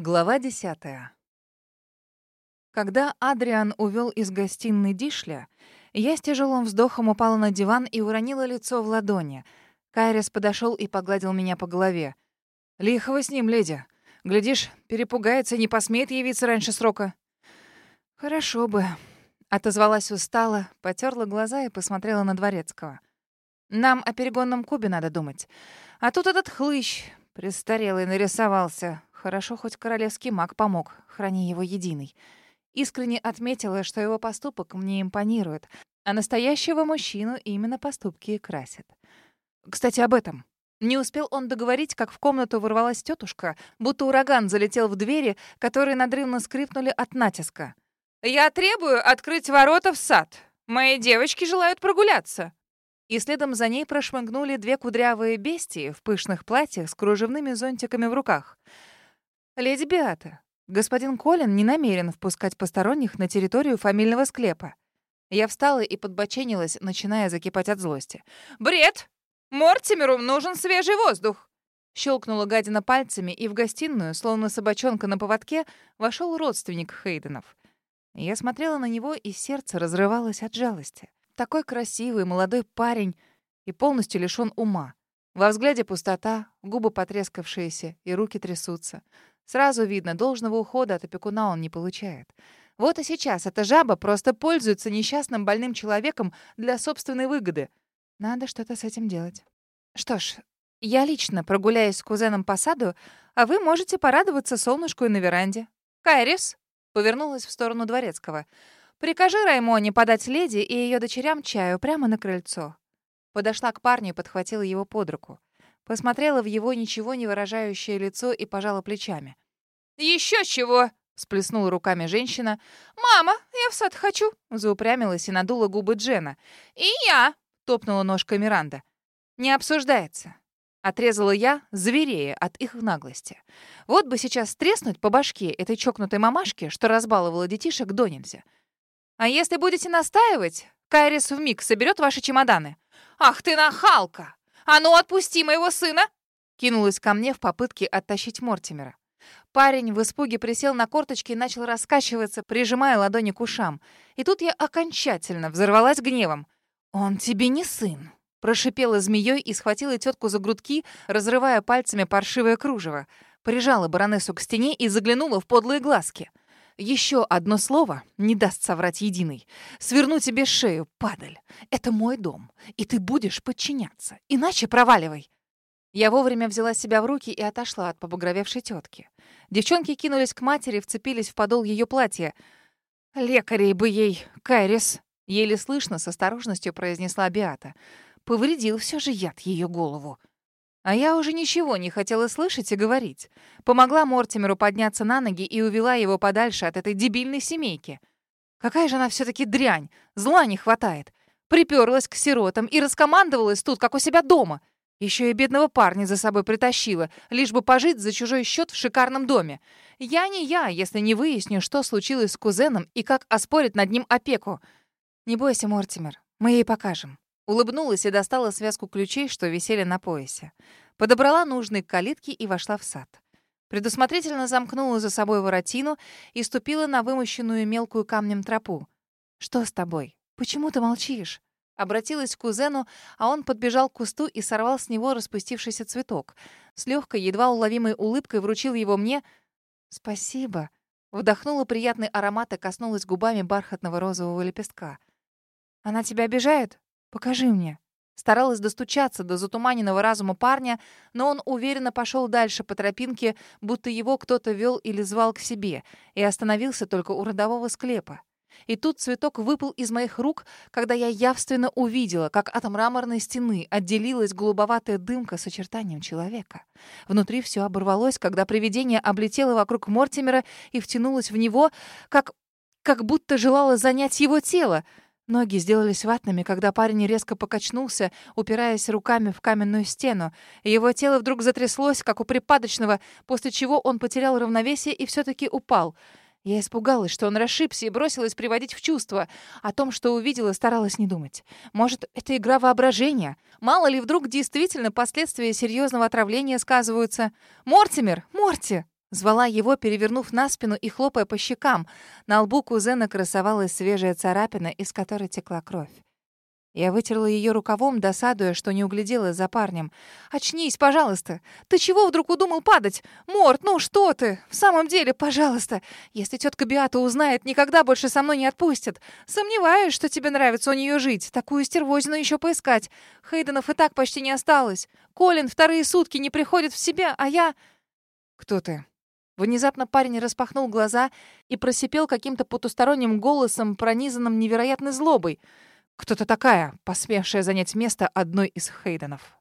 Глава десятая. Когда Адриан увел из гостиной Дишля, я с тяжелым вздохом упала на диван и уронила лицо в ладони. Кайрис подошел и погладил меня по голове. «Лихо с ним, леди. Глядишь, перепугается не посмеет явиться раньше срока». «Хорошо бы», — отозвалась устало, потерла глаза и посмотрела на Дворецкого. «Нам о перегонном кубе надо думать. А тут этот хлыщ престарелый нарисовался. Хорошо, хоть королевский маг помог, храни его единый. Искренне отметила, что его поступок мне импонирует, а настоящего мужчину именно поступки и красят. Кстати, об этом. Не успел он договорить, как в комнату ворвалась тетушка, будто ураган залетел в двери, которые надрывно скрипнули от натиска. «Я требую открыть ворота в сад. Мои девочки желают прогуляться» и следом за ней прошмыгнули две кудрявые бестии в пышных платьях с кружевными зонтиками в руках. «Леди Беата, господин Колин не намерен впускать посторонних на территорию фамильного склепа». Я встала и подбоченилась, начиная закипать от злости. «Бред! Мортимеру нужен свежий воздух!» Щелкнула гадина пальцами, и в гостиную, словно собачонка на поводке, вошел родственник Хейденов. Я смотрела на него, и сердце разрывалось от жалости. Такой красивый молодой парень и полностью лишён ума. Во взгляде пустота, губы потрескавшиеся и руки трясутся. Сразу видно, должного ухода от опекуна он не получает. Вот и сейчас эта жаба просто пользуется несчастным больным человеком для собственной выгоды. Надо что-то с этим делать. Что ж, я лично прогуляюсь с кузеном по саду, а вы можете порадоваться солнышку и на веранде. Кайрис повернулась в сторону дворецкого. Прикажи Раймоне подать леди и ее дочерям чаю прямо на крыльцо. Подошла к парню и подхватила его под руку. Посмотрела в его ничего не выражающее лицо и пожала плечами. «Еще чего!» — сплеснула руками женщина. «Мама, я в сад хочу!» — заупрямилась и надула губы Джена. «И я!» — топнула ножкой Миранда. «Не обсуждается!» — отрезала я, зверея от их наглости. Вот бы сейчас треснуть по башке этой чокнутой мамашки, что разбаловала детишек до нельзя. «А если будете настаивать, Кайрис вмиг соберет ваши чемоданы». «Ах ты нахалка!» «А ну, отпусти моего сына!» Кинулась ко мне в попытке оттащить Мортимера. Парень в испуге присел на корточки и начал раскачиваться, прижимая ладони к ушам. И тут я окончательно взорвалась гневом. «Он тебе не сын!» Прошипела змеей и схватила тетку за грудки, разрывая пальцами паршивое кружево. Прижала баронессу к стене и заглянула в подлые глазки. Еще одно слово не даст соврать единый. Сверну тебе шею, падаль. Это мой дом, и ты будешь подчиняться. Иначе проваливай. Я вовремя взяла себя в руки и отошла от побагровевшей тетки. Девчонки кинулись к матери, вцепились в подол ее платья. «Лекарей бы ей, Кайрис!» — еле слышно, с осторожностью произнесла Биата. Повредил все же яд ее голову. А я уже ничего не хотела слышать и говорить. Помогла Мортимеру подняться на ноги и увела его подальше от этой дебильной семейки. Какая же она все таки дрянь! Зла не хватает. Приперлась к сиротам и раскомандовалась тут, как у себя дома. Еще и бедного парня за собой притащила, лишь бы пожить за чужой счет в шикарном доме. Я не я, если не выясню, что случилось с кузеном и как оспорить над ним опеку. Не бойся, Мортимер, мы ей покажем. Улыбнулась и достала связку ключей, что висели на поясе. Подобрала нужные калитки и вошла в сад. Предусмотрительно замкнула за собой воротину и ступила на вымощенную мелкую камнем тропу. «Что с тобой? Почему ты молчишь?» Обратилась к кузену, а он подбежал к кусту и сорвал с него распустившийся цветок. С легкой, едва уловимой улыбкой вручил его мне. «Спасибо». Вдохнула приятный аромат и коснулась губами бархатного розового лепестка. «Она тебя обижает?» «Покажи мне». Старалась достучаться до затуманенного разума парня, но он уверенно пошел дальше по тропинке, будто его кто-то вел или звал к себе, и остановился только у родового склепа. И тут цветок выпал из моих рук, когда я явственно увидела, как от мраморной стены отделилась голубоватая дымка с очертанием человека. Внутри все оборвалось, когда привидение облетело вокруг Мортимера и втянулось в него, как... как будто желало занять его тело — Ноги сделались ватными, когда парень резко покачнулся, упираясь руками в каменную стену. Его тело вдруг затряслось, как у припадочного, после чего он потерял равновесие и все таки упал. Я испугалась, что он расшибся и бросилась приводить в чувство. О том, что увидела, старалась не думать. Может, это игра воображения? Мало ли, вдруг действительно последствия серьезного отравления сказываются. «Мортимер! Морти!» Звала его, перевернув на спину и хлопая по щекам. На лбу кузена красовалась свежая царапина, из которой текла кровь. Я вытерла ее рукавом, досадуя, что не углядела за парнем. «Очнись, пожалуйста! Ты чего вдруг удумал падать? Морт, ну что ты? В самом деле, пожалуйста! Если тетка Биата узнает, никогда больше со мной не отпустит. Сомневаюсь, что тебе нравится у нее жить. Такую стервозину еще поискать. Хейденов и так почти не осталось. Колин вторые сутки не приходит в себя, а я...» «Кто ты?» Внезапно парень распахнул глаза и просипел каким-то потусторонним голосом, пронизанным невероятной злобой — кто-то такая, посмевшая занять место одной из Хейденов.